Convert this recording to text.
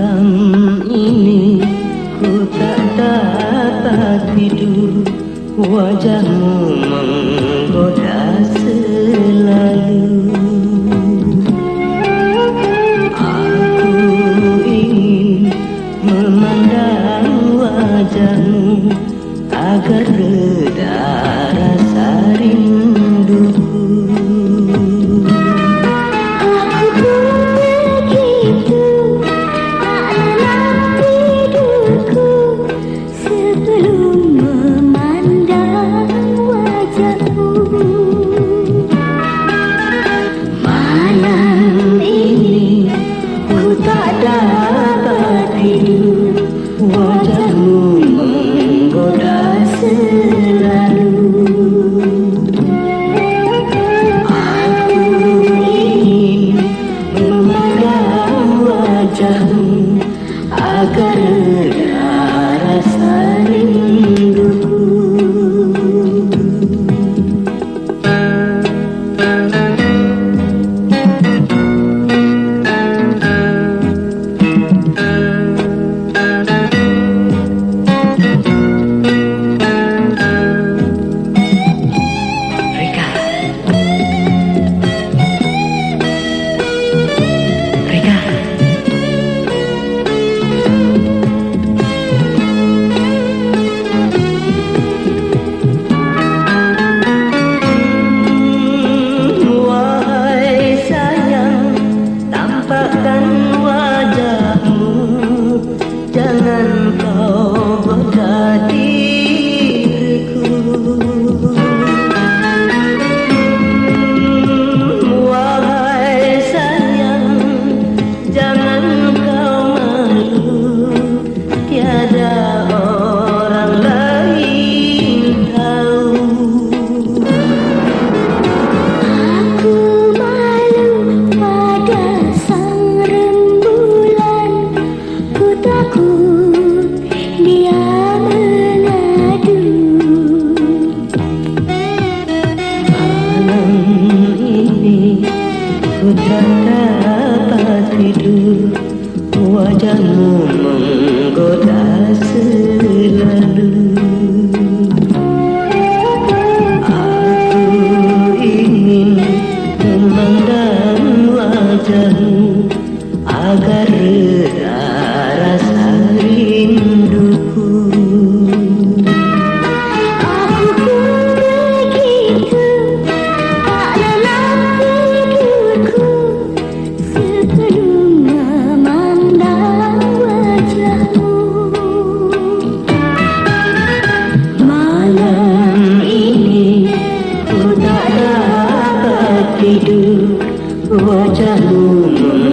malam ini ku tak dapat tidur. Wajahmu menggoda selalu. Aku ingin memandang wajahmu agar reda rasa i go ನನ್ನ dapat tidur Wajahmu menggoda selalu. Aku ingin memandang wajahmu Wajahmu